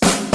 just